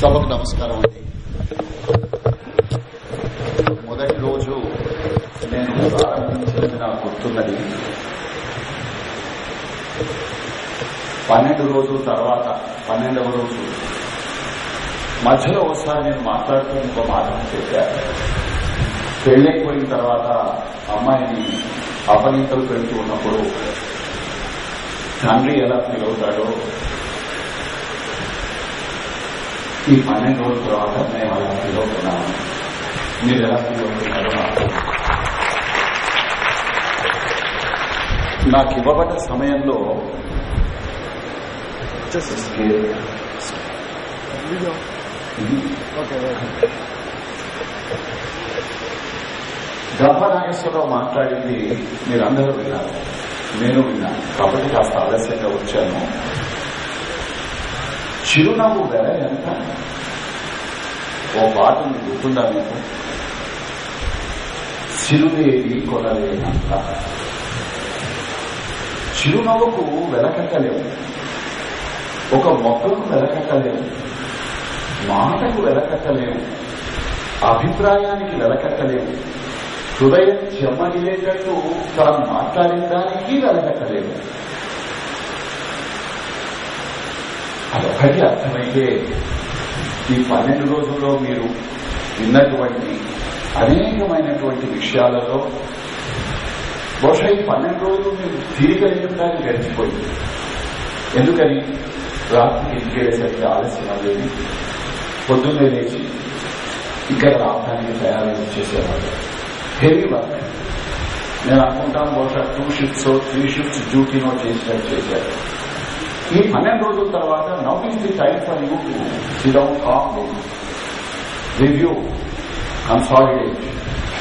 సభకు నమస్కారం అండి. మొదటి రోజు నేను ప్రారంభించినది నాకు గుర్తున్నది. పన్నెండు రోజుల తర్వాత పన్నెండవ రోజు. మధ్యలో ఒకసారి నేను మాట్లాడుతూ ఇంకో మాట చెప్పాను పెళ్ళైపోయిన తర్వాత అమ్మాయిని అపనీతలు పెడుతూ ఉన్నప్పుడు తండ్రి ఎలా ఫీల్ అవుతాడో ఈ పన్నెండు రోజుల తర్వాత మేము అలా ఫీల్ అవుతున్నాము మీరు ఎలా ఫీల్ అవుతున్నారో నాకు ఇవ్వబడ్డ సమయంలో గర్భనాగేశ్వరరావు మాట్లాడింది మీరందరూ విన్నారు నేను విన్నాను కాబట్టి కాస్త ఆలస్యంగా వచ్చాను చిరునవ్వు వెల ఎంత? ఓ పాట మీకు గుర్తుందా మీకు? చిరుదేవి కొనలేనంత. చిరునవ్వుకు వెలకట్టలేము ఒక మొక్కకు వెలకట్టలేము మాటకు వెలకట్టలేము అభిప్రాయానికి వెలకట్టలేము హృదయం చెమ్మగిలేటట్టు తాను మాట్లాడిన దానికి వెలకట్టలేము అదొకటి అర్థమైతే ఈ పన్నెండు రోజుల్లో మీరు విన్నటువంటి అనేకమైనటువంటి విషయాలలో బహుశా ఈ పన్నెండు రోజులు మీరు తీరిక లేకుండా గడిచిపోయింది ఎందుకని? రాత్రికి ఇంటికెళ్ళేసరికి ఆలస్యం అనేది పొద్దున్నే లేచి ఇక్కడ రావడానికి తయారు చేసేవాళ్ళు హెవీ వర్క్. నేను అనుకుంటాను బహుశా టూ షిఫ్ట్స్ త్రీ షిఫ్ట్స్ డ్యూటీనో చేసినట్టు చేశారు. ఈ పన్నెండు రోజుల తర్వాత now is the time for you to sit down calm review consolidate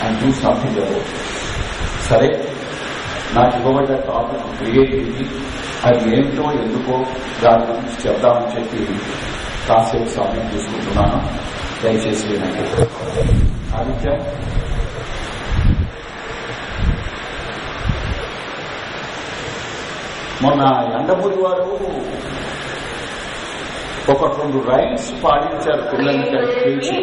and do something about సరే నాకు ఇవ్వబడ్డ టాపిక్ క్రియేటివిటీ అది ఏంటో ఎందుకో దాని గురించి చెప్దామని చెప్పి కాసేపు సమయం తీసుకుంటున్నాను. దయచేసి నాకు ఆదిత్య మొన్న ఎండమూరి వారు ఒక రెండు రైమ్స్ పాడించారు పిల్లల్ని ఇక్కడికి పిలిచి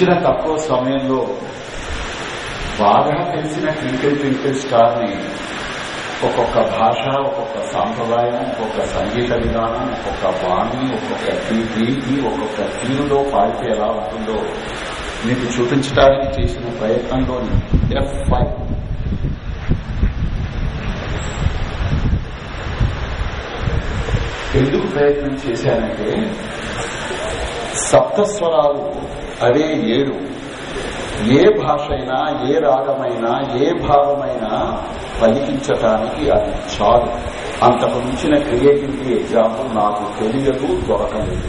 ఇచ్చిన తక్కువ సమయంలో బాగా తెలిసిన ట్వింకిల్ ట్వింకిల్ స్టార్ని ఒక్కొక్క భాష ఒక్కొక్క సాంప్రదాయం ఒక్కొక్క సంగీత విధానం ఒక్కొక్క వాణి ఒక్కొక్క రీతి ఒక్కొక్క తీరులో పాడితే ఎలా ఉంటుందో మీకు చూపించడానికి చేసిన ప్రయత్నంలోని ఎఫ్ ఫైవ్ ఎందుకు ప్రయత్నం చేశానంటే సప్తస్వరాలు అవే ఏడు. ఏ భాష అయినా ఏ రాగమైనా ఏ భావమైనా పలికించటానికి అది చాలు. అంతకు మించిన క్రియేటివిటీ ఎగ్జాంపుల్ నాకు తెలియదు దొరకలేదు.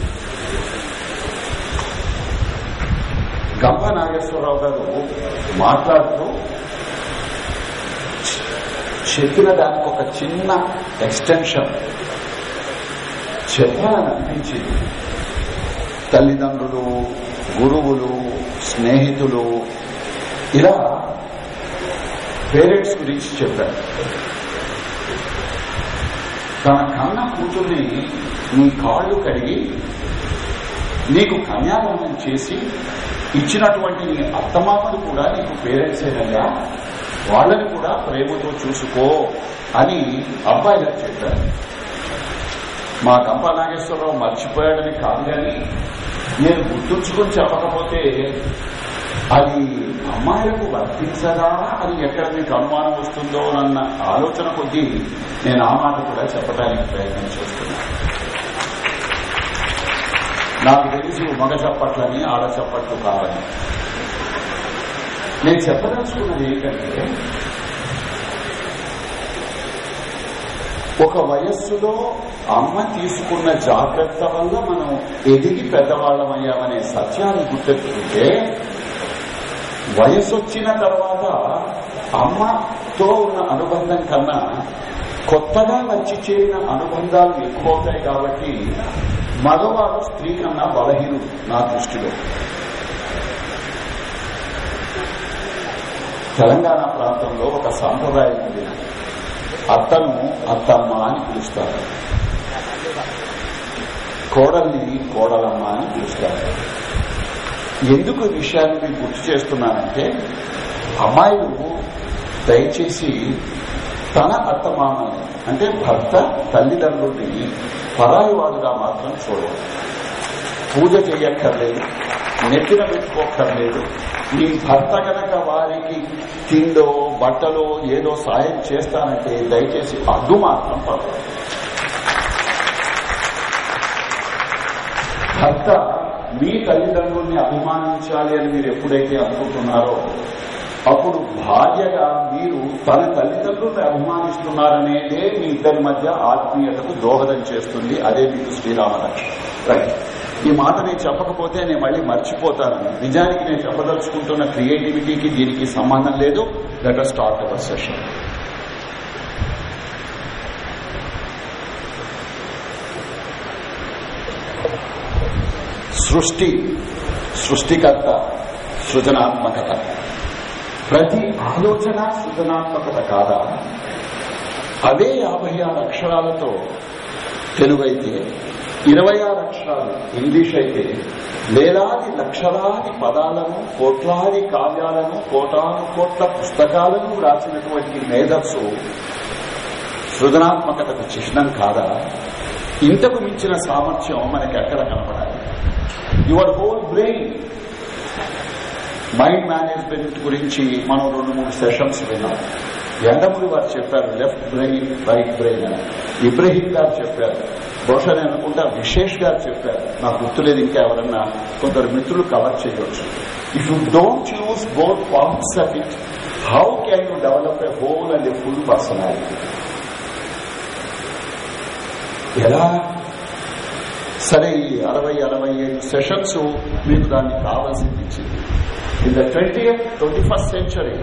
గంప నాగేశ్వరరావు గారు మాట్లాడుతూ చెప్పిన దానికి ఒక చిన్న ఎక్స్టెన్షన్. చెప్పాలని అనిపించింది తల్లిదండ్రులు గురువులు స్నేహితులు ఇలా పేరెంట్స్ గురించి చెప్పారు. తన కన్న కూతుర్ని నీ కాళ్ళు కడిగి నీకు కన్యాదానం చేసి ఇచ్చినటువంటి నీ అత్తమామలు కూడా నీకు పేరెంట్స్ ఏనయ్యా వాళ్ళని కూడా ప్రేమతో చూసుకో అని అబ్బాయిలకు చెప్పారు. మా కంప నాగేశ్వరరావు మర్చిపోయాడని కాదు కానీ నేను గుర్తుంచుకుని చెప్పకపోతే అది అమ్మాయిలకు వర్తించదా? అని ఎక్కడ మీకు అనుమానం వస్తుందో అన్న ఆలోచన కొద్దీ నేను ఆ మాట కూడా చెప్పడానికి ప్రయత్నం చేస్తున్నాను నాకు తెలిసి మగ చప్పట్లని ఆడ చప్పట్లు కావాలి. నేను చెప్పదలుచుకున్నది ఏంటంటే ఒక వయస్సులో అమ్మ తీసుకున్న జాగ్రత్త వల్ల మనం ఎదిగి పెద్దవాళ్ళమయ్యామనే సత్యాన్ని గుర్తెట్టుకుంటే వయసు వచ్చిన తర్వాత అమ్మతో ఉన్న అనుబంధం కన్నా కొత్తగా వచ్చి చేరిన అనుబంధాలు ఎక్కువ అవుతాయి కాబట్టి మగవాడు స్త్రీ కన్నా బలహీనుడు నా దృష్టిలో. తెలంగాణ ప్రాంతంలో ఒక సాంప్రదాయం ఉంది అత్తను అత్తమ్మ అని పిలుస్తారు. కోడల్ని కోడలమ్మ అని పిలుస్తారు. ఎందుకు విషయాన్ని మీకు గుర్తు చేస్తున్నానంటే అమ్మాయిలు దయచేసి తన అత్తమామని అంటే భర్త తల్లిదండ్రుల్ని పరాయి వాడుగా మాత్రం చూడవచ్చు పూజ చేయక్కర్లేదు. నెత్తిన పెట్టుకోక్కర్లేదు మీ భర్త గనక వారికి తిండో బట్టలో ఏదో సాయం చేస్తానంటే దయచేసి అడ్డు మాత్రం పడదు భర్త మీ తల్లిదండ్రుల్ని అభిమానించాలి అని మీరు ఎప్పుడైతే అనుకుంటున్నారో అప్పుడు భార్యగా మీరు తన తల్లిదండ్రుల్ని అభిమానిస్తున్నారనేదే మీ ఇద్దరి మధ్య ఆత్మీయతకు దోహదం చేస్తుంది. అదే మీకు శ్రీరామ రక్ష రైట్. ఈ మాట నేను చెప్పకపోతే నేను మళ్ళీ మర్చిపోతాను. నిజానికి నేను చెప్పదలుచుకుంటున్న క్రియేటివిటీకి దీనికి సంబంధం లేదు. లెట్ స్టార్ట్ అవర్ సెషన్ సృష్టి సృష్టికర్త సృజనాత్మకత. ప్రతి ఆలోచన సృజనాత్మకత కాదా? అవే యాభై ఆరు అక్షరాలతో తెలుగైతే ఇరవై ఆరు అక్షరాలు ఇంగ్లీష్ అయితే వేలాది లక్షలాది పదాలను కోట్లాది కావ్యాలను కోటాను కోట్ల పుస్తకాలను రాసినటువంటి మేధస్సు సృజనాత్మకతకు చిహ్నం కాదా? ఇంతకు మించిన సామర్థ్యం మనకి ఎక్కడ కనపడాలి? Your whole brain mind management గురించి మనం రెండు మూడు సెషన్స్ విన్నాం. ఎండమూరి వారు చెప్పారు లెఫ్ట్ బ్రెయిన్ రైట్ బ్రెయిన్ అని. ఇబ్రహీం గారు చెప్పారు బహుశా నేను అనుకుంటా విశేష్ గారు చెప్పారు. నాకు గుర్తులేదు ఇంకా ఎవరన్నా కొందరు మిత్రులు కవర్ చేయవచ్చు if you don't use both parts of it how can you develop a whole and a full personality ఎలా? సరే ఈ అరవై అరవై ఐదు సెషన్స్ మీకు దాన్ని కావాల్సింది ఇచ్చింది. In the twenty twenty first century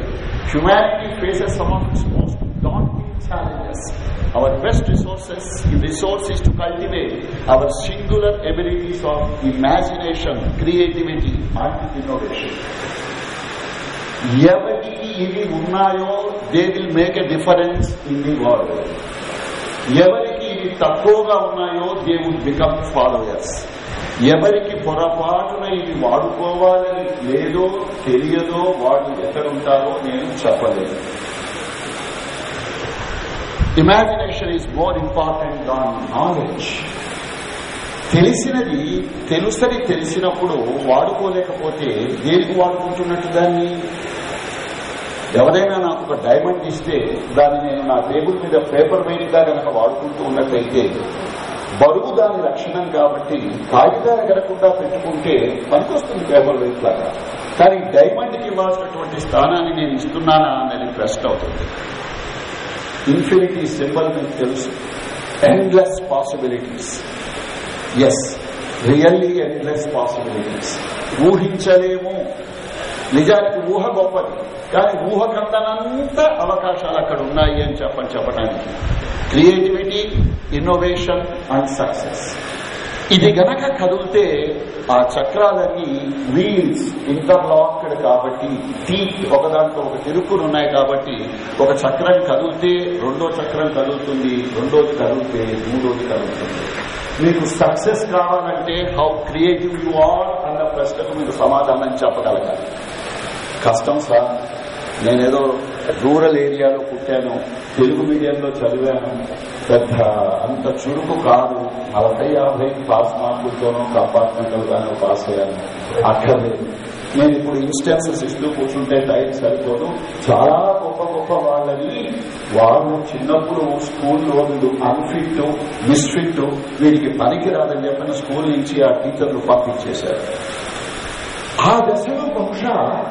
humanity faces some of its most daunting challenges Our best resources, resource is to cultivate our singular abilities of imagination, creativity and innovation. ఎవరికి ఇవి ఉన్నాయో they will make a difference in the world ఎవరికి ఇవి తక్కువగా ఉన్నాయో they will become followers ఎవరికి పొరపాటున ఇది వాడుకోవాలని లేదో తెలియదో వాళ్ళు ఎక్కడుంటారో నేను చెప్పలేదు imagination is more important than knowledge తెలిసినది తెలుసని తెలిసినప్పుడు వాడుకోలేకపోతే దేనికి వాడుకుంటున్నట్టు దాన్ని? ఎవరైనా నాకు ఒక డైమండ్ ఇస్తే దాన్ని నేను నా టేబుల్ మీద పేపర్ వెయిట్ కనుక వాడుకుంటూ ఉన్నట్లయితే బరువు దాని లక్షణం కాబట్టి కాగితాలు ఎగరకుండా పెట్టుకుంటే పనికొస్తుంది పేపర్ వెయిట్ లాగా కానీ డైమండ్కి ఇవ్వాల్సినటువంటి స్థానాన్ని నేను ఇస్తున్నానా అనేది ప్రశ్న అవుతుంది. ఇన్ఫినిటీ సింబల్ మీకు తెలుసు endless possibilities yes really endless possibilities ఊహించలేము. నిజానికి ఊహ గొప్పది. కానీ ఊహ కందనంత అవకాశాలు అక్కడ ఉన్నాయి అని చెప్పని చెప్పడానికి క్రియేటివిటీ ఇన్నోవేషన్ అండ్ సక్సెస్ ఇది గనక కదిలితే ఆ చక్రాలన్నీ వీల్స్ ఇంటర్లాక్డ్ కాబట్టి టీత్ ఒకదాంట్లో ఒక తిరుపులు ఉన్నాయి కాబట్టి ఒక చక్రం కదిలితే రెండో చక్రం కదులుతుంది రెండోది కదిలితే మూడోది కదులుతుంది. మీకు సక్సెస్ కావాలంటే హౌ క్రియేటివ్ యు ఆర్ అన్న ప్రశ్నకు మీరు సమాధానం చెప్పగలగాలి. కష్టం సార్ నేనేదో రూరల్ ఏరియాలో పుట్టాను. తెలుగు మీడియంలో చదివాను. పెద్ద అంత చురుకు కాదు. నలభై యాభై పాస్ మార్కులతోనూ కంపార్ట్మెంటల్ గానో పాస్ అయ్యాను. అక్కర్లేదు. నేను ఇప్పుడు ఇన్స్టెన్సెస్ ఇస్తూ కూర్చుంటే టైం సరిపోదు. చాలా గొప్ప గొప్ప వాళ్ళని వాళ్ళు చిన్నప్పుడు స్కూల్లో వీళ్ళు అన్ఫిట్ మిస్ఫిట్ వీరికి పనికిరాదని చెప్పిన స్కూల్ నుంచి ఆ టీచర్లు పంపించేశారు. ఆ దశలో బహుశా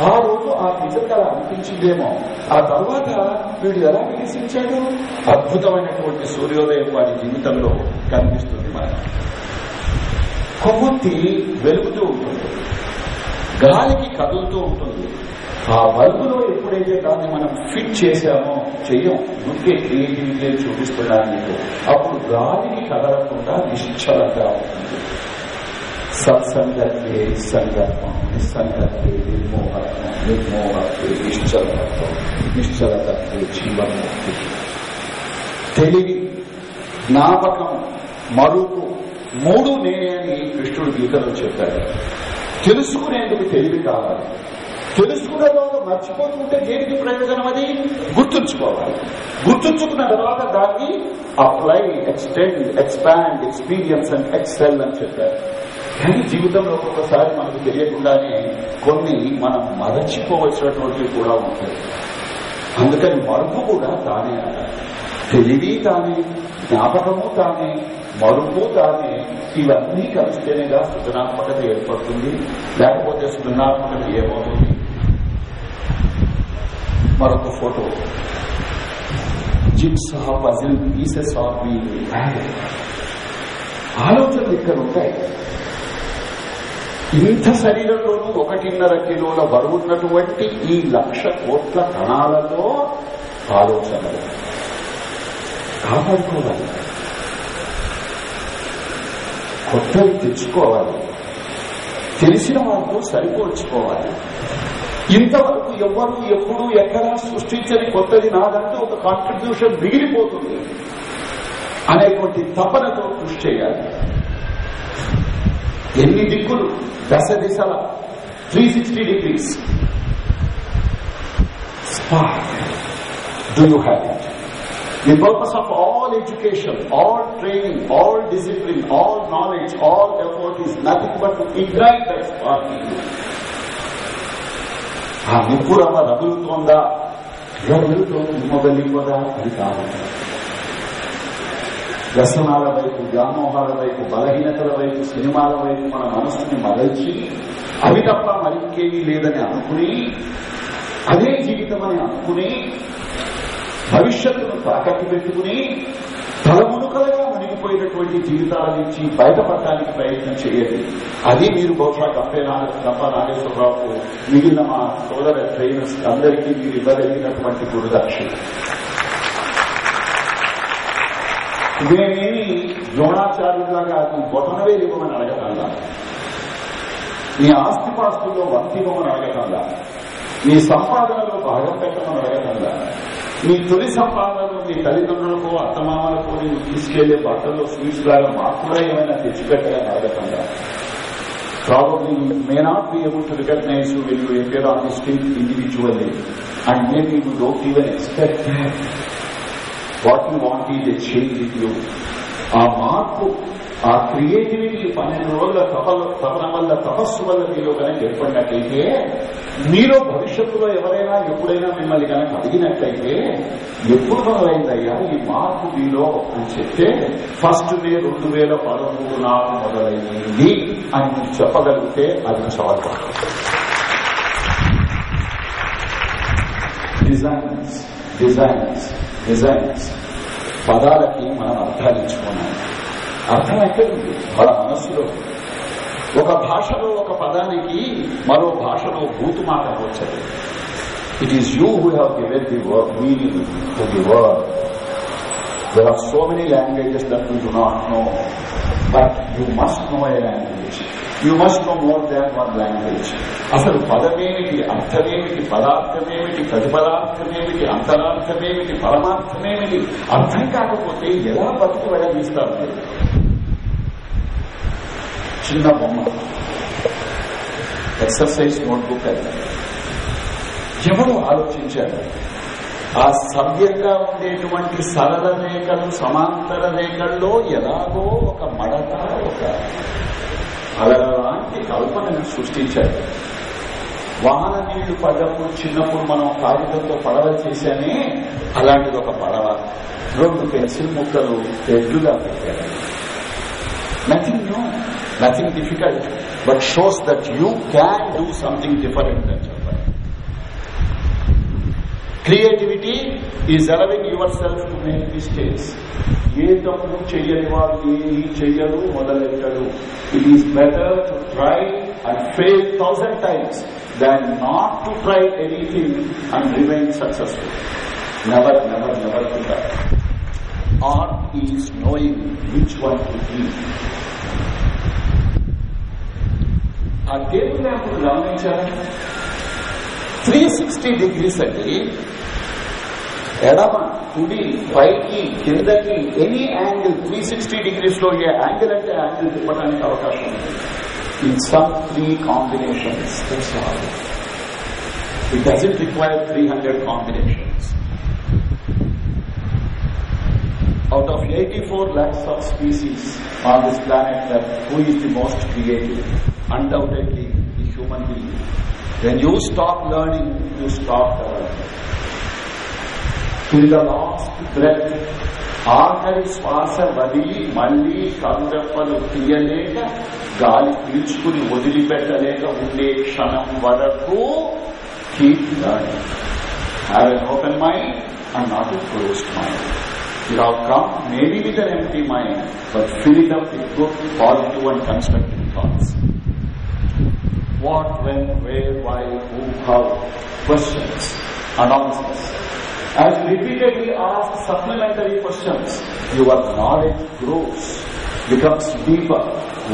ఆ రోజు ఆ టీచర్కి అలా అనిపించిందేమో. ఆ తర్వాత వీడు ఎలా వికసించాడు అద్భుతమైనటువంటి సూర్యోదయం వాడి జీవితంలో కనిపిస్తుంది మనకి. కొవ్వొత్తి వెలుగుతూ ఉంటుంది. గాలికి కదులుతూ ఉంటుంది. ఆ బల్బులో ఎప్పుడైతే దాన్ని మనం ఫిట్ చేశామో చెయ్యం ముందే క్రియేటివిటీ చూపిస్తున్నాను అప్పుడు గాలికి కదలకుండా నిశ్చలంగా ఉంటుంది. సత్సంగత్వే సంగత్వం నిస్సంగత్వే నిర్మోహత్వం నిర్మోహత్వే నిశ్చలతత్వం నిశ్చలతత్వే జీవన్ముక్తి తెలివి జ్ఞాపకం మరుపు మూడు నేనే అని కృష్ణుడు గీతలో చెప్పాడు. తెలుసుకునేందుకు తెలివి కావాలి. తెలుసుకున్న తర్వాత మర్చిపోతుంటే దేనికి ప్రయోజనం అది? గుర్తుంచుకోవాలి. గుర్తుంచుకున్న తర్వాత దాన్ని apply extend expand experience and excel అని చెప్పారు. కానీ జీవితంలో ఒక్కొక్కసారి మనకు తెలియకుండానే కొన్ని మనం మరచిపోవచ్చినటువంటివి కూడా ఉంటాయి. అందుకని మరుపు కూడా తానే తెలివి తానే జ్ఞాపకము తానే మరుపు తానే ఇవన్నీ కలిస్తేనేగా సృజనాత్మకత ఏర్పడుతుంది లేకపోతే సృజనాత్మకత ఏమవుతుంది? మరొక photo. Jigsaw puzzle pieces of మీ ఆలోచనలు ఇక్కడ ఉంటాయి. ఇంత శరీరంలోనూ ఒకటిన్నర కిలోల బరువున్నటువంటి ఈ లక్ష కోట్ల కణాలలో ఆలోచనలు కాపాడుకోవాలి. కొత్తవి తెచ్చుకోవాలి. తెలిసిన వారితో సరిపోల్చుకోవాలి. ఇంతవరకు ఎవరు ఎప్పుడు ఎక్కడా సృష్టించని కొత్తది నాదంటూ ఒక కాంట్రిబ్యూషన్ మిగిలిపోతుంది. అనేటువంటి తపనతో కృషి చేయాలి. ఎన్ని దిక్కులు? That's a risala. 360 degrees. Spark. Do you have it? The purpose of all education, all training, all discipline, all knowledge, all effort is nothing but to ignite that spark in you. ಆ ನಿಪುರವ ರಗುಲುತ್ತೋಂದ ರಗುಲುತ್ತೋಂದು ನಿಮ್ಮ ಬಳಿ వ్యసనాల వైపు వ్యామోహాల వైపు బలహీనతల వైపు సినిమాల వైపు మన మనసుని మరల్చి అవి తప్ప మరికేమీ లేదని అనుకుని అదే జీవితం అని అనుకుని భవిష్యత్తును తాకట్టు పెట్టుకుని తలమునుకలుగా మునిగిపోయినటువంటి జీవితాల నుంచి బయటపడటానికి ప్రయత్నం చేయండి. అది మీరు బహుశా గంపే గంప నాగేశ్వరరావుకు మిగిలిన మా సోదర ట్రైనర్స్ అందరికీ మీరు ఇవ్వగలిగినటువంటి గురుదక్షిణ. మేమేమి ద్రోణాచార్యులాగా కాదు బొటనవే ఇవ్వమని అడగటంలా నీ ఆస్తిపాస్తుల్లో వంతివ్వమని అడగటంలా నీ సంపాదనలో భాగం పెట్టమని అడగటంలా నీ తొలి సంపాదనలో నీ తల్లిదండ్రులకు అత్తమామలకు నీవు తీసుకెళ్ళే బట్టలు స్వీట్స్ లాగా మాత్రమే ఏమైనా తెచ్చిపెట్టాలని అడగకుండా Probably you may not be able to recognize you when you appear on the street individually. And maybe you don't even expect that. What you want is a change in ఆ మార్పు ఆ creativity పన్నెండు రోజుల తపల తపన వల్ల తపస్సు వల్ల మీలో కనుక ఏర్పడినట్లయితే మీలో భవిష్యత్తులో ఎవరైనా ఎప్పుడైనా మిమ్మల్ని కనుక అడిగినట్లయితే ఎప్పుడు మొదలైందయ్యా? ఈ మార్పు మీలో అని చెప్తే ఫస్ట్ మే రెండు వేల పదమూడు నాకు మొదలైంది అని చెప్పగలిగితే అది చాలు. డిజైన్స్ డిజైన్స్ డిజైన్స్ పదాలకి మనం అర్థాలు ఇచ్చుకున్నాం అర్థం ఎక్కడుంది మన మనస్సులో ఒక భాషలో ఒక పదానికి మరో భాషలో భూతు మాట వచ్చదు it is you who have given the word meaning to the word there are so many languages that you do not know but you must know a language you must know more than one language అసలు పదమేమిటి అర్థమేమిటి పదార్థమేమిటి ప్రతిపదార్థమేమిటి అంతరార్థమేమిటి పరమార్థమేమిటి? అర్థం కాకపోతే ఎలా బతుకు వెళ్ళదీస్తారు మీరు చిన్న బొమ్మ. Exercise notebook అది. ఎవరు ఆలోచించారు? ఆ సవ్యంగా ఉండేటువంటి సరళ రేఖలు సమాంతర రేఖల్లో ఎలాగో ఒక మడత ఒక అలాంటి కల్పనను సృష్టించారు వాహన నీళ్ళు పడ్డప్పుడు చిన్నప్పుడు మనం కాగితంతో పడవ చేశానే అలాంటిది ఒక పడవ. రెండు పెన్సిల్ ముక్కలు ఎడ్లుగా పెట్టారు nothing new nothing difficult but shows that you can do something different అంటే creativity is allowing yourself to make mistakes ఏ తప్పు చెయ్యని వాడు ఏమి చెయ్యరు మొదలెట్టడు. It is better to try and fail thousand times than not to try anything and remain successful never never never to that or is knowing which one to be ఆ table lamp గమనించారా three sixty degrees అండి ఎడమ కుడి పైకి కిందకి any angle three sixty డిగ్రీస్లో ఏ angle అంటే యాంగిల్ తిప్పడానికి అవకాశం ఉంది in some three combinations it doesn't require three hundred combinations out of 84 lakhs of species on this planet that who is the most creative? Undoubtedly the human being. when you stop learning you stop learning till the last breath ఆఖరి శ్వాస వదిలి మళ్లీ కనురెప్పలు తీయలేక గాలి పీల్చుకుని వదిలిపెట్టలేక ఉండే క్షణం వరకు keep learning have an open mind and not a closed mind You have come maybe with an empty mind, but fill it up with good, positive and constructive thoughts. What, when, where, why, who, how, questions, analysis. As you repeatedly ask supplementary questions, your knowledge grows, becomes deeper,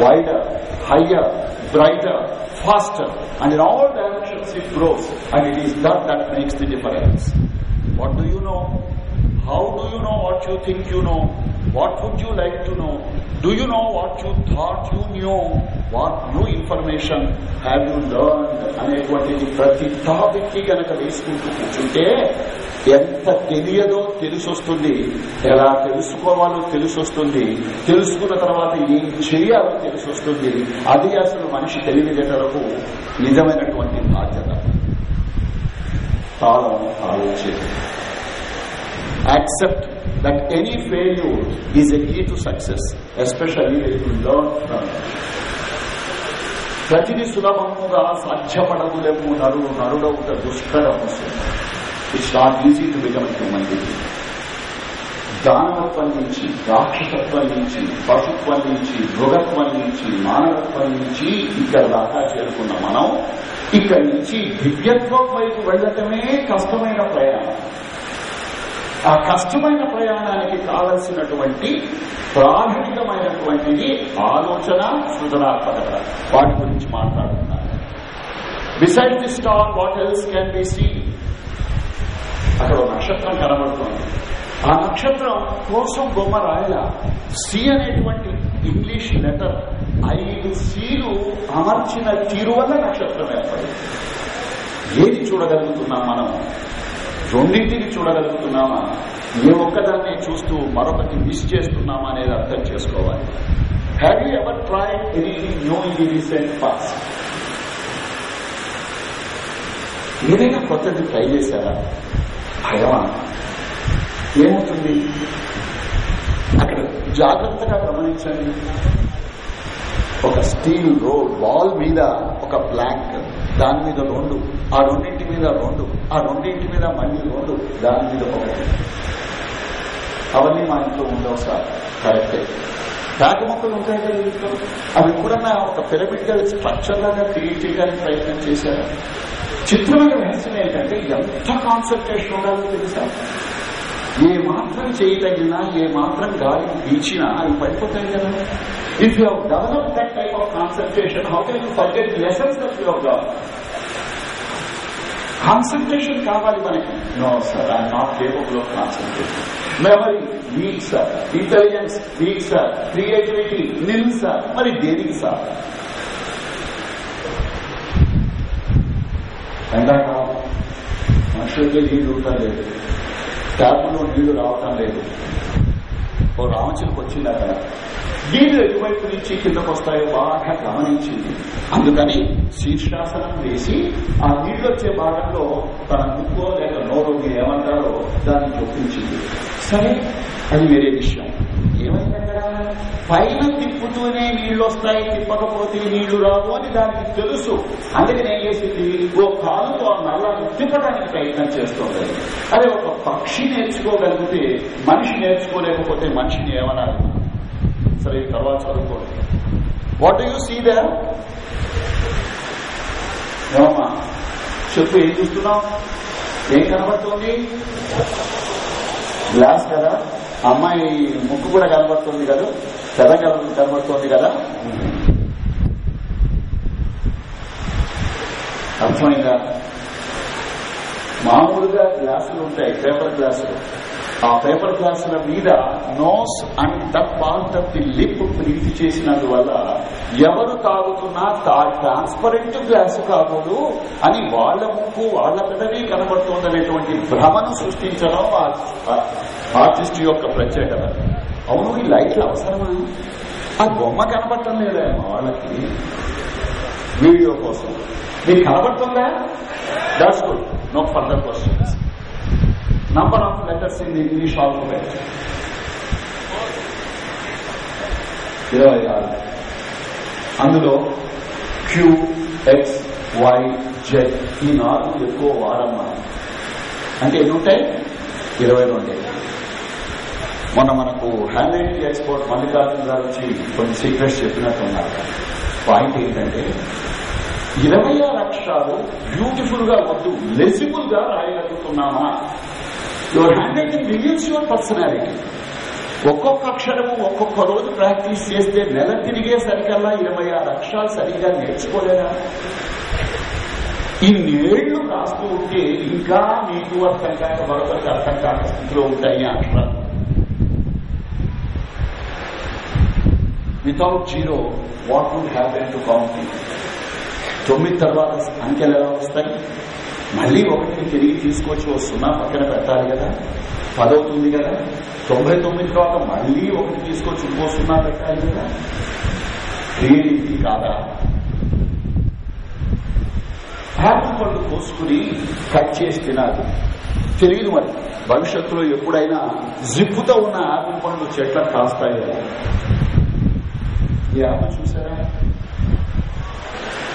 wider, higher, brighter, faster, and in all directions it grows, and it is that that makes the difference. What do you know? How do you know what you think you know? What would you like to know? Do you know what you thought you knew? What new information have you learned? అనేటువంటిది ప్రతి టాపిక్కి గనక వేసుకుంటూ కూర్చుంటే ఎంత తెలియదో తెలిసొస్తుంది ఎలా తెలుసుకోవాలో తెలిసొస్తుంది తెలుసుకున్న తర్వాత ఏం చేయాలో తెలిసొస్తుంది అది అసలు మనిషి తెలివితేటలకు నిజమైనటువంటి బాధ్యత తాళం ఆలోచన accept that any failure is a key to success, especially when you learn from it. ప్రతిది సులభముగా సాధ్యపడదులేము నరుడు నరుడవుట దుష్కరము it's not easy to become human being దానవత్వం నుంచి రాక్షసత్వం నుంచి పశుత్వం నుంచి మృగత్వం నుంచి మానవత్వం నుంచి ఇక్కడ దాకా చేరుకున్న మనం ఇక్కడి నుంచి దివ్యత్వం వైపు వెళ్ళటమే కష్టమైన ప్రయాణం. ఆ కష్టమైన ప్రయాణానికి కావలసినటువంటి ప్రాథమికమైనటువంటిది ఆలోచన సృజనాత్మకత వాటి గురించి మాట్లాడుతున్నారు beside the star what else can be see అక్కడ నక్షత్రం కనబడుతుంది. ఆ నక్షత్రం కోసం బొమ్మ రాయల. సి అనేటువంటి ఇంగ్లీష్ లెటర్ ఐదు సీలు అమర్చిన తీరు వల్ల నక్షత్రం ఏర్పడింది. ఏది చూడగలుగుతున్నాం మనం? రెండింటిని చూడగలుగుతున్నామా? ఏ ఒక్కదాన్ని చూస్తూ మరొకటి మిస్ చేస్తున్నామా అనేది అర్థం చేసుకోవాలి. Have you ever try any new in recent past ఏదైనా కొత్తది ట్రై చేశారా? భయమా? ఏమవుతుంది? అక్కడ జాగ్రత్తగా గమనించండి. ఒక స్టీల్ రోడ్ బాల్ మీద ఒక బ్లాంక్ దాని మీద రెండు ఆ రెండింటి మీద రెండు ఆ రెండింటి మీద మళ్ళీ రెండు దాని మీద ఒకటి అవన్నీ మా ఇంట్లో ఉండవు సార్ కరెక్టే. రాక మొక్కలు ఉంటాయి కదా ఇంట్లో? అవి ఎప్పుడన్నా ఒక పిరమిడ్ స్ట్రక్చర్ లాగా క్రియేట్ చేయడానికి ప్రయత్నం చేశారు? చిత్రమైన రహస్యం ఏంటంటే ఎంత కాన్సన్ట్రేషన్ ఉండాలో తెలుసా? ఏ మాత్రం చేయదగినా ఏ మాత్రం గాలి పీచినా అవి పడిపోతాయి కదా. If you develop that type of concentration how can you forget lessons of your god concentration కావాలి మనకి. No sir I'm not capable of concentration memory weak sir intelligence weak sir creativity nil sir మరి దేనికి sir ఎండాకాలం మనుషులకి నీళ్ళు ఉండటం లేదు. ట్యాప్లో నీళ్ళు రావటం లేదు. ఓ రామచిలకు వచ్చింది అక్కడ. నీళ్ళు ఎటువైపు నుంచి కిందకు వస్తాయో బాగా గమనించింది. అందుకని శీర్షాసనం వేసి ఆ నీళ్ళు వచ్చే భాగంలో తన ముక్కో లేక నోరు మీరు ఏమంటారో దాన్ని చొప్పించింది సరే అది వేరే విషయం. ఏమైందక్కడ పైన తిప్పుతూనే నీళ్ళు వస్తాయి తిప్పకపోతే నీళ్ళు రావు అని దానికి తెలుసు. అందుకని ఏం చేసింది? ఓ కాలుతో ఆ తిప్పడానికి ప్రయత్నం చేస్తుంది. అదే ఒక పక్షి నేర్చుకోగలిగితే మనిషి నేర్చుకోలేకపోతే మనిషిని ఏమన్నారు సరే తర్వాత చదువుకోండి. వాట్ యూ సీ దే ఏమమ్మా? చెప్పు ఏం చూస్తున్నావు? ఏం కనబడుతుంది? గ్లాస్ కదా? అమ్మాయి ముక్కు కూడా కనబడుతుంది కదా? తెల్ల కనబడుతుంది కదా? అర్థమైందా? మామూలుగా గ్లాసులు ఉంటాయి పేపర్ గ్లాసులు. ఆ పేపర్ గ్లాసుల మీద nose and the part of the lip print చేసినందువల్ల ఎవరు తాగుతున్నా ట్రాన్స్పరెంట్ గ్లాసు కాకూడదు అని వాళ్ళ ముక్కు వాళ్ళ పెదవి కనబడుతుందనేటువంటి భ్రమను సృష్టించడం ఆర్టిస్ట్ యొక్క ప్రత్యేకత. అవును ఈ లైట్లు అవసరమా? ఆ బొమ్మ కనబడటం లేదా వాళ్ళకి. వీడియో కోసం. మీకు కనబడుతుందా? That's good no further questions number of letters in English alphabet ఇరవై ఆరు అందులో క్యూ ఎక్స్ వై జెడ్ ఈ నాలుగు ఎక్కువ వాడమ్మా. అంటే ఎన్ని ఉంటాయి ఇరవై రెండు. మొన్న మనకు హ్యాండ్ రైటింగ్ ఎక్స్పోర్ట్ మల్లికార్జున గారు వచ్చి కొన్ని సీక్రెట్స్ చెప్పినట్టున్నారు. పాయింట్ ఏంటంటే ఇరవై ఆరు అక్షరాలు బ్యూటిఫుల్గా వద్దు లెసిబుల్గా రాయగలుగుతున్నామా? Your hand writing reveals your personality ఒక్కొక్క అక్షరము ఒక్కొక్క రోజు ప్రాక్టీస్ చేస్తే నెల తిరిగేసరికల్లా ఇరవై ఆరు అక్షరాలు సరిగ్గా నేర్చుకోలేదా? ఇన్నేళ్ళు రాస్తూ ఉంటే ఇంకా మీకు అర్థం కాక మరొకరికి అర్థం కాక స్థితిలో ఉంటాయి ఆ అక్షరాలు. Without zero what would happen to counting తొమ్మిది తర్వాత అంకెలు ఎలా వస్తాయి? మళ్ళీ ఒకటిని తిరిగి తీసుకొచ్చి ఓ సున్నా పక్కన పెట్టాలి కదా. పదవుతుంది కదా. తొంభై తొమ్మిది తర్వాత మళ్ళీ ఒకటి తీసుకొచ్చి ఇంకో సున్నా పెట్టాలి కదా. క్రియేటివిటీ కాదా? యాపిల్ పళ్ళు కోసుకుని కట్ చేసి తినాలి. తెలియదు మరి. భవిష్యత్తులో ఎప్పుడైనా జిప్పుతో ఉన్న యాపిల్ పండ్లు చెట్ల కాస్తాయి కదా. ఈ యాపిల్ చూసారా?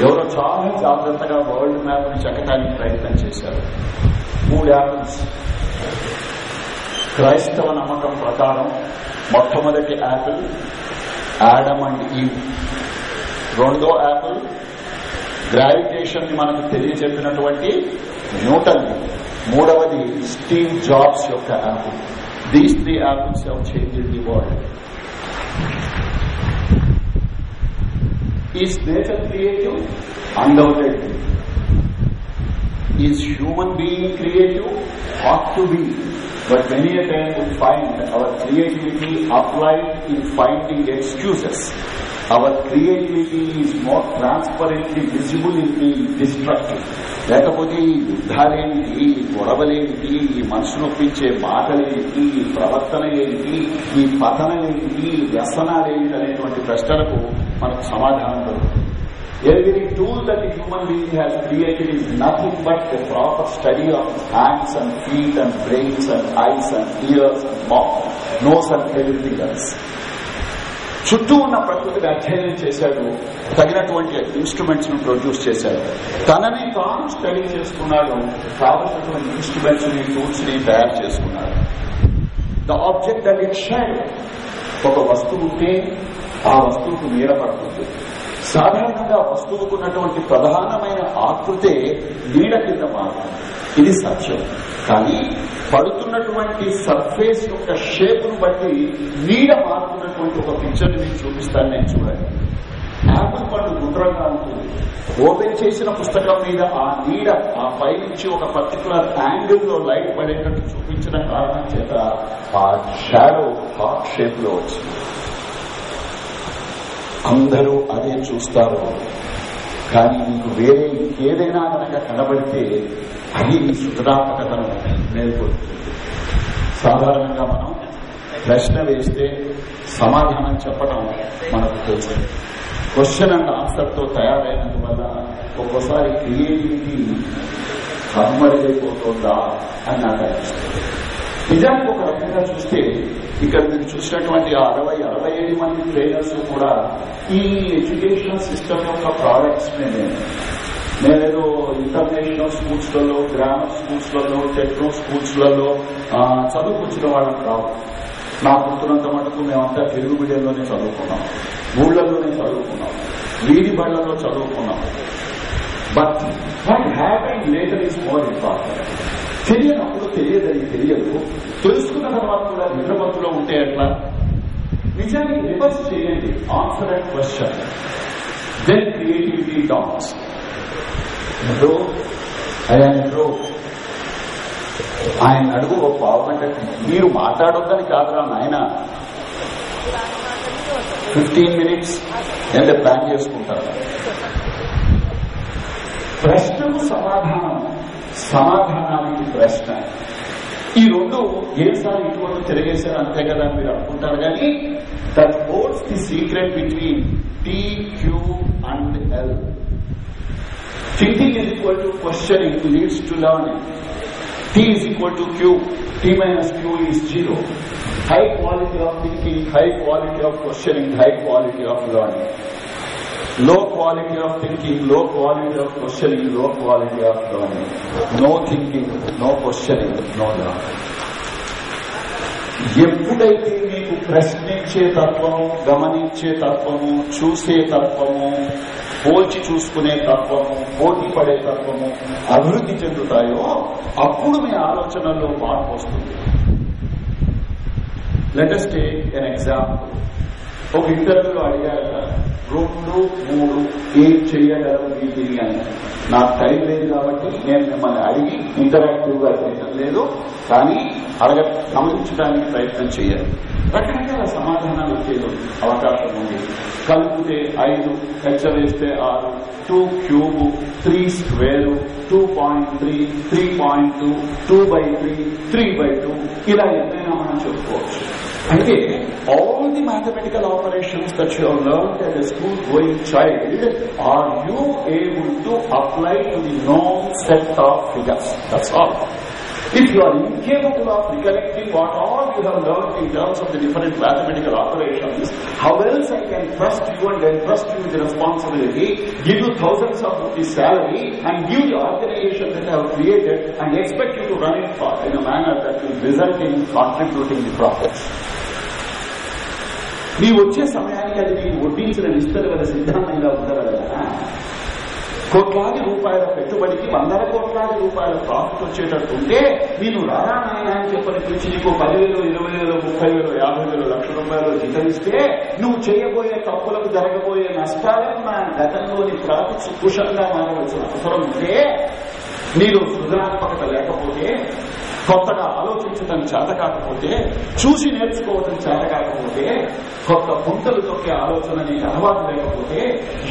ఎవరో చాలా జాగ్రత్తగా వరల్డ్ మ్యాప్ని చెక్కడానికి ప్రయత్నం చేశారు. మూడు యాపిల్స్. క్రైస్తవ నమ్మకం ప్రకారం మొట్టమొదటి యాపిల్ యాడమ్ అండ్ ఈ రెండో యాపిల్ గ్రావిటేషన్ని మనకు తెలియజెప్పినటువంటి న్యూటన్. మూడవది స్టీవ్ జాబ్స్ యొక్క apple. These three apples have change the world. Is nature creative undoubted Is human being creative? Ought to be. But many a time we find our creativity applied in finding excuses. Our creativity is more transparently visible in being destructive. లేకపోతే ఈ యుద్ధాలేంటి ఈ గొడవలేంటి ఈ మనసు నొప్పించే మాటలేంటి ఈ ప్రవర్తన ఏంటి ఈ పతనలేంటి ఈ వ్యసనాలేంటి అనేటువంటి ప్రశ్నలకు మనకు సమాధానం దొరుకుతుంది Every tool that a human being has created is nothing but a proper study of hands and feet and brains and eyes and ears and mouth, nose and everything else. చుట్టూ ఉన్న ప్రకృతిని అధ్యయనం చేశాడు తగినటువంటి ఇన్స్ట్రుమెంట్స్ను ప్రొడ్యూస్ చేశాడు తనని తాను study చేసుకున్నాడు కావలసినటువంటి ఇన్స్ట్రుమెంట్స్ని టూల్స్ని తయారు చేసుకున్నాడు the object that it shied ఒక వస్తువు ఉంటే ఆ వస్తువుకు నీడ పడుతుంది సాధారణంగా వస్తువుకు ఉన్నటువంటి ప్రధానమైన ఆకృతే నీడ కింద మారుతుంది. ఇది సత్యం. కానీ పడుతున్నటువంటి సర్ఫేస్ యొక్క షేప్ను బట్టి నీడ మారుతున్నటువంటి ఒక పిక్చర్ మీకు చూపిస్తాను నేను చూడండి. యాపిల్ పండు గుండ్రంగా ఉంటుంది ఓపెన్ చేసిన పుస్తకం మీద ఆ నీడ ఆ పై నుంచి ఒక పర్టికులర్ యాంగిల్లో లైట్ పడేటట్టు చూపించిన కారణం చేత ఆ షాడో హార్ట్ షేప్లో వచ్చింది. అందరూ అదే చూస్తారు. కానీ నీకు వేరే ఇంకేదైనా కనుక కనబడితే అది నీ సృజనాత్మకతను మేల్కొల్పుతుంది సాధారణంగా మనం ప్రశ్న వేస్తే సమాధానం చెప్పడం మనకు తెలుసు క్వశ్చన్ అండ్ ఆన్సర్తో తయారైనందువల్ల ఒక్కోసారి క్రియేటివిటీ కమ్మడిపోతుందా అని నాకు అనిపిస్తుంది. నిజానికి ఒక రకంగా చూస్తే ఇక్కడ మీరు చూసినటువంటి అరవై అరవై ఐదు మంది ట్రైనర్స్ కూడా ఈ ఎడ్యుకేషనల్ సిస్టమ్ యొక్క ప్రోడక్ట్స్ మేమే నేనేదో ఇంటర్నేషనల్ స్కూల్స్లలో గ్రామర్ స్కూల్స్లలో టెక్నో స్కూల్స్లలో చదువుకొచ్చిన వాళ్ళం కావు. నా గుర్తున్నంత మటుకు మేమంతా తెలుగు మీడియంలోనే చదువుకున్నాం. ఊళ్ళలోనే చదువుకున్నాం. వీధి బళ్ళలో చదువుకున్నాం. But what happen later is more important తెలియనప్పుడు తెలియదని తెలియదు. తెలుసుకున్న తర్వాత కూడా నిద్రమత్తులో ఉంటే ఎట్లా? నిజాన్ని రివర్స్ చేయండి answer and question then creativity dance bro ఆయన బ్రో ఆయన అడుగు ఒక పావుగంట మీరు మాట్లాడొద్దని కాదురా నాయన. ఫిఫ్టీన్ మినిట్స్ ఎంత ప్లాన్ చేసుకుంటారు. ప్రశ్నకు సమాధానం. సమాధానానికి ప్రశ్న. ఈ రెండు సార్ ఇటువంటి తిరగేశారు అంతే కదా మీరు అనుకుంటారు. కానీ that holds the secret between T Q and L thinking is equal to questioning leads to learning T is equal to Q T minus Q is zero high quality of thinking high quality of questioning high quality of learning low quality of thinking low quality of questioning low quality of learning no thinking no questioning no learning ఎప్పుడైతే మీకు ప్రశ్నించే తత్వము గమనించే తత్వము చూసే తత్వము పోల్చి చూసుకునే తత్వము పోటీ పడే తత్వము అభివృద్ధి చెందుతాయో అప్పుడు మీ ఆలోచనలో మార్పు వస్తుంది. లెటెస్ట్ ఎన్ ఎగ్జాంపుల్ ఒక ఇంటర్వ్యూలో అడిగారట రెండు మూడు ఏం చేయగలరు వీటిని అని? నాకు టైం లేదు కాబట్టి నేను మిమ్మల్ని అడిగి ఇంటరాక్టివ్గా చేయడం లేదు కానీ అడగ గమనించడానికి ప్రయత్నం చేయాలి. రకరకాల సమాధానాలు వచ్చేది అవకాశం ఉంది. కలిపితే ఐదు హెచ్చరిస్తే ఆరు two cube three square two point three three point two two by three three by two ఇలా ఎన్నైనా మనం చెప్పుకోవచ్చు. అంటే all the mathematical operations that you have learned as a school going child are you able to apply to the known set of figures that's all if you are incapable of recollecting what all you have learned in terms of the different mathematical operations, how else I can trust you and entrust you with the responsibility, give you thousands of rupees salary and give the organization that I have created and expect you to run it for in a manner that will result in contributing the profits. నీ వచ్చే సమయానికి అది నీకు వడ్డించిన నిస్తరమైన సిద్ధాంతంగా ఉండగలదా కోట్లాది రూపాయల పెట్టుబడికి వందల కోట్లాది రూపాయల ప్రాఫిట్ వచ్చేటట్టు ఉంటే నేను రారా అని చెప్పని పిలిచి నీకు పదివేలు ఇరవై వేలు ముప్పై వేలు యాభై వేలు లక్ష రూపాయలు జీతమిస్తే నువ్వు చేయబోయే తప్పులకు జరగబోయే నష్టాలకు నా గతంలోని ప్రాఫిట్స్ కుషంగా మారవలసిన అవసరం ఉంటే నీలో సృజనాత్మకత లేకపోతే కొత్తగా ఆలోచించడం చేత కాకపోతే చూసి నేర్చుకోవటం చేత కాకపోతే కొత్త పుంతలు తొక్కే ఆలోచన నీకు అలవాటు లేకపోతే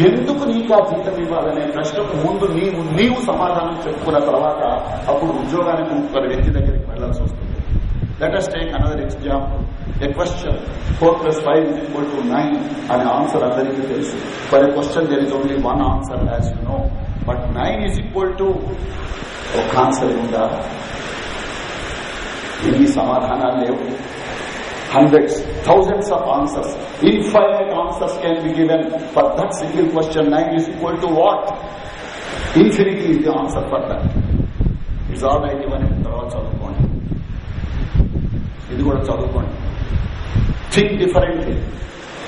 ఎందుకు నీకు ఆ జీతం ఇవ్వాలనే ప్రశ్నకు ముందు నీవు నీవు సమాధానం చెప్పుకున్న తర్వాత అప్పుడు ఉద్యోగానికి ఇంకొక వ్యక్తి దగ్గరికి వెళ్ళాల్సి వస్తుంది. Let us take another example a question four plus five is equal to nine అనే ఆన్సర్ అందరికీ తెలుసు. For question there is only one answer as you know but nine is equal to ఒక ఆన్సర్ ఉందా? ఎన్ని సమాధానాలు లేవు hundreds thousands of answers infinite answers can be given for that single question nine is equal to what infinity is the answer for that it's all right ఇవన్నీ తర్వాత చదువుకోండి ఇది కూడా చదువుకోండి think differently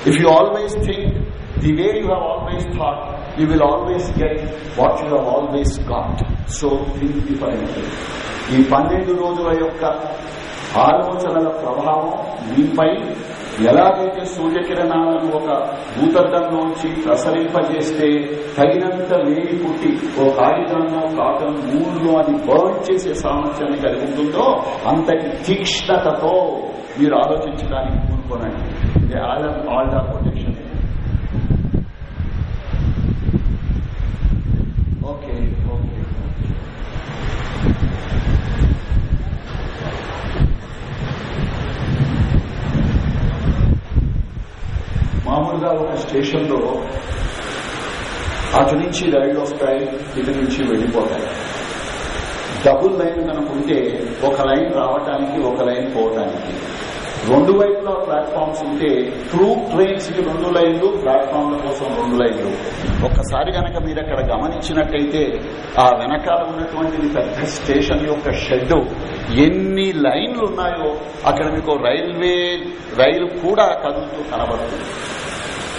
if you always think the way you have always thought you will always get what you have always got so think differently ఈ పన్నెండు రోజుల యొక్క ఆలోచనల ప్రభావం మీపై ఎలాగైతే సూర్యకిరణాలను ఒక భూతద్దంలోంచి ప్రసరింపజేస్తే తగినంత వేడి పుట్టి ఓ కాగితంలో కాటన్ మూడులో అది బర్న్ చేసే సామర్థ్యాన్ని కలిగి ఉంటుందో అంతటి తీక్ష్ణతతో మీరు ఆలోచించడానికి కూరుకోనండి ఆల్ ఆల్ ద ప్రొటెక్షన్. మామూలుగా ఒక స్టేషన్లో అటు నుంచి రైళ్ళు వస్తాయి ఇటు నుంచి వెళ్ళిపోతాయి డబుల్ లైన్ కనుకుంటే ఒక లైన్ రావటానికి ఒక లైన్ పోవటానికి. రెండు వైపులా ప్లాట్ఫామ్స్ ఉంటే ట్రూ ట్రైన్స్కి రెండు లైన్లు ప్లాట్ఫామ్ల కోసం రెండు లైన్లు. ఒక్కసారి గనక మీరు అక్కడ గమనించినట్టయితే ఆ వెనకాల ఉన్నటువంటి పెద్ద స్టేషన్ యొక్క షెడ్ ఎన్ని లైన్లు ఉన్నాయో అక్కడ మీకు రైల్వే రైలు కూడా కదులుతూ కనబడుతుంది.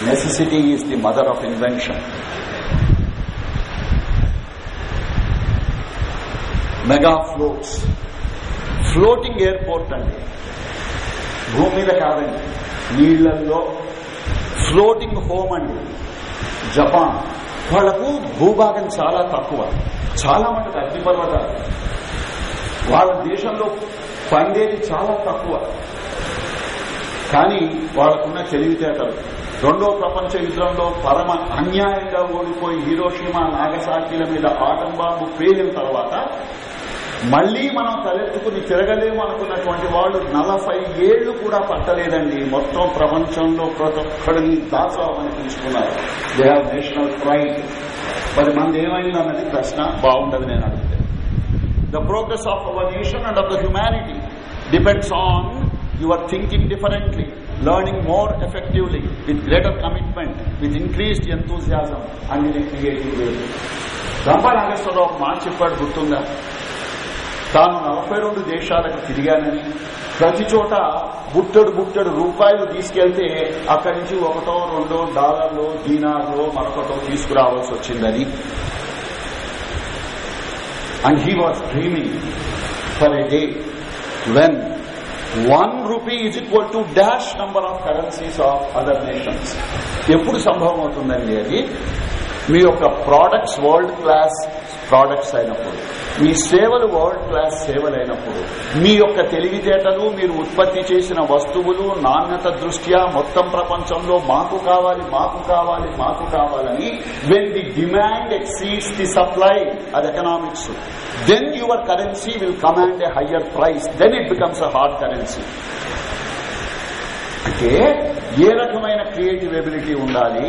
Necessity is the mother of invention mega floats floating airport అండి భూమి మీద కాదండి నీళ్ళలో ఫ్లోటింగ్ హోమ్ అండి జపాన్. వాళ్ళకు భూభాగం చాలా తక్కువ. చాలా మటుకు అగ్నిపర్వతాలు వాళ్ళ దేశంలో పండేది చాలా తక్కువ. కానీ వాళ్ళకున్న తెలివితేటలు. రెండో ప్రపంచ యుద్ధంలో పరమ అన్యాయంగా ఓడిపోయి హీరోషిమా నాగసాకిల మీద ఆటం బాంబు పేలిన తర్వాత మళ్ళీ మనం తలెత్తుకుని తిరగలేము అనుకున్నటువంటి వాళ్ళు నలభై ఏళ్ళు కూడా పట్టలేదండి. మొత్తం ప్రపంచంలో ప్రతి ఒక్కడిని దాచామని తీసుకున్నారు దే హావ్ నేషనల్ ప్రైడ్ మరి మనది ఏమైంది అన్నది ప్రశ్న? బాగుండదు నేను అడిగితే. The progress of our nation and of the humanity depends on your thinking differently learning more effectively with greater commitment, with increased enthusiasm and in a creative way. Rambha Nageswara Rao మాట చెప్పాడు గుర్తుందా తాను నలభై రెండు దేశాలకు తిరిగానని ప్రతి చోట బుట్టడు బుట్టడు రూపాయలు తీసుకెళ్తే అక్కడి నుంచి ఒకటో రెండో డాలర్లు దీనార్లో మరొకటో తీసుకురావాల్సి వచ్చిందని and he was dreaming for a day when one rupee is equal to dash number of currencies of other nations ఎప్పుడు సంభవం అవుతుందండి అది? మీ యొక్క ప్రోడక్ట్స్ వరల్డ్ క్లాస్ ప్రోడక్ట్స్ అయినప్పుడు. మీ సేవలు వరల్డ్ క్లాస్ సేవలైనప్పుడు మీ యొక్క తెలివితేటలు మీరు ఉత్పత్తి చేసిన వస్తువులు నాణ్యత దృష్ట్యా మొత్తం ప్రపంచంలో మాకు కావాలి మాకు కావాలి మాకు కావాలని when the demand exceeds the supply అది economics then your currency will command a higher price then it becomes a hard currency అంటే ఏ రకమైన క్రియేటివ్ ఎబిలిటీ ఉండాలి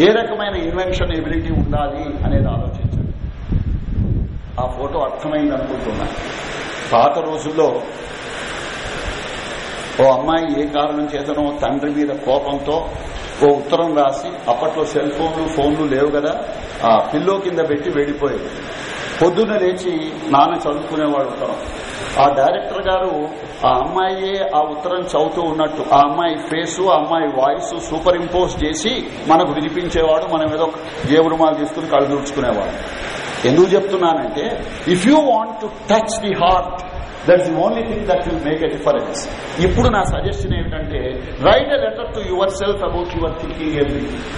ఏ రకమైన ఇన్వెన్షన్ ఎబిలిటీ ఉండాలి అనేది ఆలోచన ఆ ఫోటో అర్థమైంది అనుకుంటున్నా. పాత రోజుల్లో ఓ అమ్మాయి ఏ కారణం చేతనో తండ్రి మీద కోపంతో ఓ ఉత్తరం రాసి అప్పట్లో సెల్ ఫోన్లు ఫోన్లు లేవు కదా ఆ పిల్లో కింద పెట్టి వెళ్ళిపోయేది పొద్దున్న లేచి నాన్న చదువుకునేవాడు ఉత్తరం. ఆ డైరెక్టర్ గారు ఆ అమ్మాయి ఆ ఉత్తరం చదువుతూ ఉన్నట్టు ఆ అమ్మాయి ఫేసు ఆ అమ్మాయి వాయిస్ సూపర్ ఇంపోజ్ చేసి మనకు వినిపించేవాడు మనం ఏదో దేవుడు మాలు తీసుకుని కళ్ళు దూర్చుకునేవాడు ఎందుకు చెప్తున్నానంటే if you want to touch the heart that's the only thing that will make a difference ఇప్పుడు నా సజెషన్ ఏమిటంటే write a letter to yourself about your thinking everything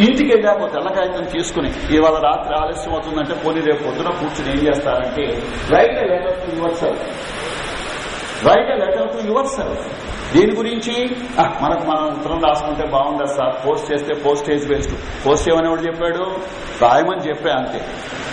ఇంటికి వెళ్ళాక తెల్ల కాగితం తీసుకుని ఇవాళ రాత్రి ఆలస్యం అవుతుందంటే పోనీ రేపు పొద్దున కూర్చుని ఏం చేస్తారంటే write letter to yourself write letter to yourself దీని గురించి? మనకు మనం ఉత్తరం రాసుకుంటే బాగుండదు సార్. పోస్ట్ చేస్తే పోస్టేజ్ వేస్ట్ పోస్ట్ చేయమని ఎవడు చెప్పాడు? రాయమని చెప్పా అంతే.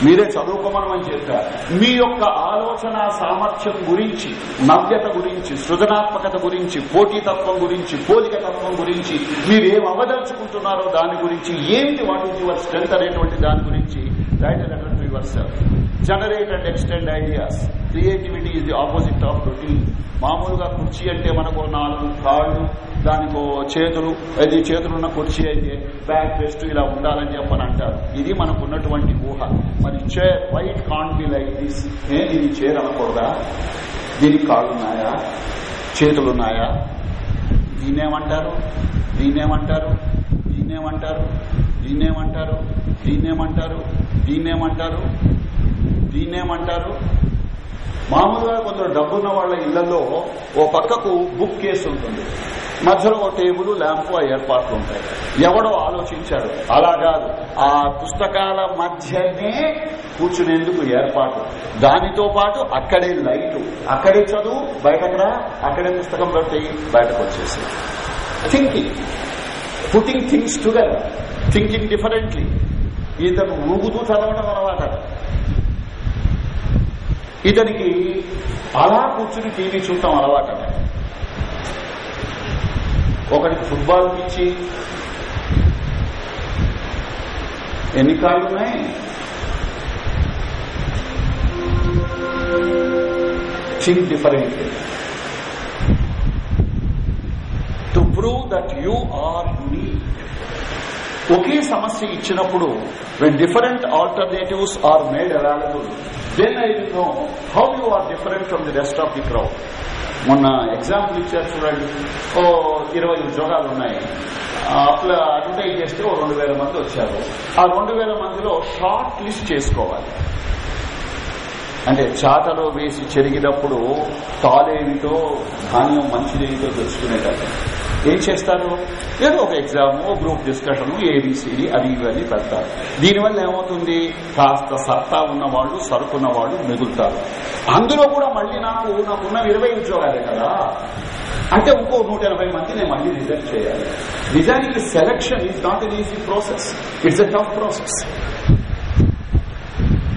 మీరే చదువుకోమనమని చెప్పారు మీ యొక్క ఆలోచన సామర్థ్యం గురించి నవ్యత గురించి సృజనాత్మకత గురించి పోటీతత్వం గురించి పోలిక తత్వం గురించి మీరేం అవదలుచుకుంటున్నారో దాని గురించి ఏమిటి వాటికి యువర్ స్ట్రెంత్ అనేటువంటి దాని గురించి write letter to yourself generate and extend ideas creativity ఇది ది ఆపోజిట్ ఆఫ్ రొటీన్ మామూలుగా కుర్చీ అంటే మనకు నాలుగు కాళ్ళు దానికో చేతులు అది చేతులున్న కుర్చీ అయితే బ్యాక్ బెస్ట్ ఇలా ఉండాలని చెప్పని అంటారు. ఇది మనకు ఉన్నటువంటి ఊహ. మరి chair white can't be like this నేను ఇది చైర్ అనకూడదా? దీనికి కాళ్ళున్నాయా చేతులున్నాయా దీన్నేమంటారు? దీన్నేమంటారు? దీన్నేమంటారు? దీన్నేమంటారు? దీన్నేమంటారు? దీన్నేమంటారు? దీన్నేమంటారు? మామూలుగా కొందరు డబ్బున్న వాళ్ళ ఇళ్ళలో ఓ పక్కకు బుక్ కేసు ఉంటుంది. మధ్యలో ఓ టేబుల్ ల్యాంపు ఆ ఏర్పాట్లు ఉంటాయి. ఎవడో ఆలోచించాడు అలా కాదు. ఆ పుస్తకాల మధ్యనే కూర్చునేందుకు ఏర్పాటు. దానితో పాటు అక్కడే లైటు. అక్కడే చదువు బయటకురా అక్కడే పుస్తకం పెడితే బయటకు వచ్చేసి thinking putting things together thinking differently ఇతను ఊగుతూ చదవడం అలవాట ఇతనికి అలా కూర్చుని టీవీ చూడటం అలవాట ఒకటికి ఫుట్బాల్ పిచ్చి ఎన్ని కాళ్ళు ఉన్నాయి think different to prove that you are unique ఒకే సమస్య ఇచ్చినప్పుడు when different alternatives are made available then I will know how you are different from the rest of the crowd మొన్న ఎగ్జాంపుల్ ఇచ్చారు చూడండి ఓ ఇరవై ఉద్యోగాలు ఉన్నాయి. అట్లా అడ్వర్టైజ్ చేస్తే ఓ రెండు వేల మంది వచ్చారు. ఆ రెండు వేల మందిలో షార్ట్ లిస్ట్ చేసుకోవాలి. అంటే చాటలో వేసి చెరిగినప్పుడు తాలేమిటో ధాన్యం మంచిదేమిటో తెలుసుకునేటట్టు ఏం చేస్తారు? ఏదో ఒక ఎగ్జామ్ గ్రూప్ డిస్కషన్ ఏబిసిడి అది ఇవన్నీ పెడతారు. దీనివల్ల ఏమవుతుంది? కాస్త సత్తా ఉన్న వాళ్ళు సరుకున్న వాళ్ళు మిగులుతారు. అందులో కూడా మళ్ళీ నాకు నాకున్న ఇరవై ఉద్యోగాలే కదా. అంటే ఇంకో నూట ఎనభై మంది నేను మళ్ళీ రిజెక్ట్ చేయాలి. నిజానికి selection is not an easy process it's a tough process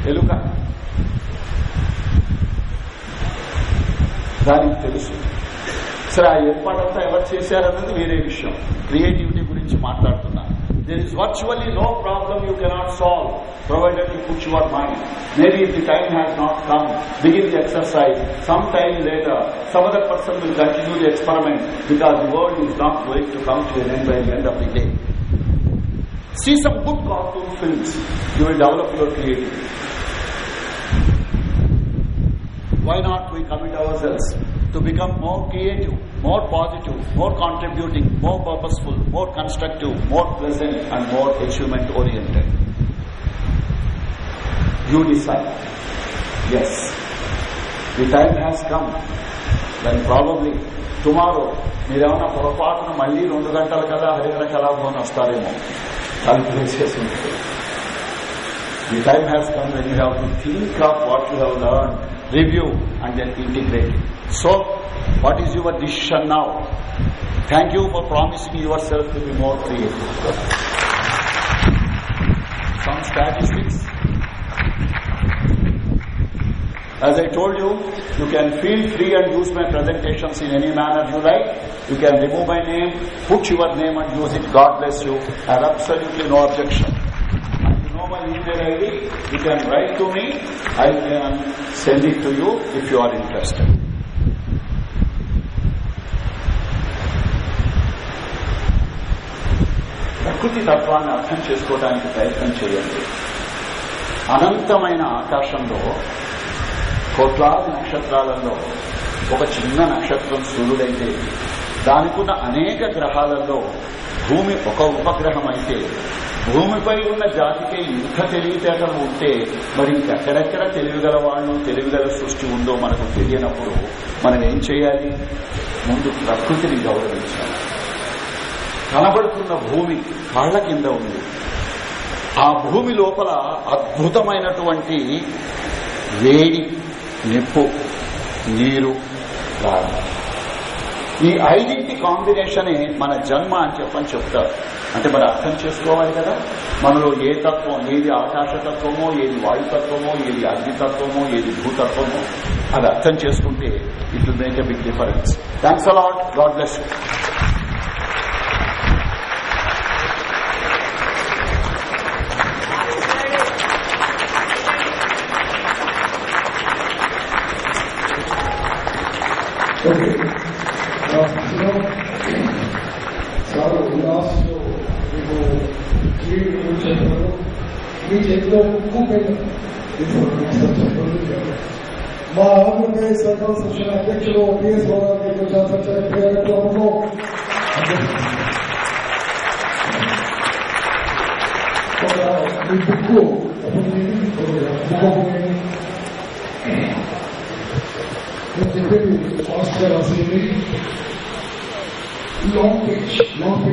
ఎలుక. దానికి తెలుసు. సరే ఆ ఏర్పాటంతా ఎవరు చేశారన్నది వేరే విషయం క్రియేటివిటీ గురించి మాట్లాడుతున్నా. There is virtually no problem you cannot solve provided you put your mind maybe if the time has not come begin the exercise some time later some other person will continue the experiment because the world is not going to come to an end by the end of the day See some good cartoon films. You will develop your creativity. Why not we commit ourselves? to become more creative, more positive, more contributing, more purposeful, more constructive, more pleasant and more achievement oriented? You decide. Yes. The time has come when probably tomorrow మీరేమన్నా పొరపాటున మళ్ళీ రెండు గంటల కదా హరిహర కళాభవన్ వస్తారేమో calculate చేసి ఉంటుంది The time has come when you have to think of what you have learned, review, and then integrate. So, what is your decision now? Thank you for promising yourself to be more creative. Some statistics. As I told you, you can feel free and use my presentations in any manner you like. You can remove my name, put your name and use it. God bless you. I have absolutely no objection. You know my email ID. You can write to me. I can send it to you if you are interested. ప్రకృతి తత్వాన్ని అర్థం చేసుకోవడానికి ప్రయత్నం చేయండి. అనంతమైన ఆకాశంలో కోట్లాది నక్షత్రాలలో ఒక చిన్న నక్షత్రం సూర్యుడైతే దానికున్న అనేక గ్రహాలలో భూమి ఒక ఉపగ్రహం అయితే భూమిపై ఉన్న జాతికే ఇంత తెలివితేటలు ఉంటే మరి ఇంకెక్కడెక్కడ తెలివిగల వాళ్ళు తెలివిగల సృష్టి ఉందో మనకు తెలియనప్పుడు మనం ఏం చేయాలి? ముందు ప్రకృతిని గౌరవించాలి. కనబడుతున్న భూమి కాళ్ళ కింద ఉంది. ఆ భూమి లోపల అద్భుతమైనటువంటి వేడి నిప్పు నీరు ఈ ఐదింటి కాంబినేషనే మన జన్మ అని చెప్పని చెప్తారు. అంటే మరి అర్థం చేసుకోవాలి కదా. మనలో ఏ తత్వం ఏది ఆకాశతత్వమో ఏది వాయుతత్వమో ఏది అగ్నితత్వమో ఏది భూతత్వమో అది అర్థం చేసుకుంటే it will make a big difference. Thanks a lot god bless okay sir last మీకు క్లీన్ చెప్పారు మీ చేతిలో ఉప్పు పెన్ను మా ఆంధ్రప్రదేశ్ సర్కార్ శిక్షణ అధ్యక్షులు పిఎస్ గారికి కొంచెం there was long pitch, long pitch.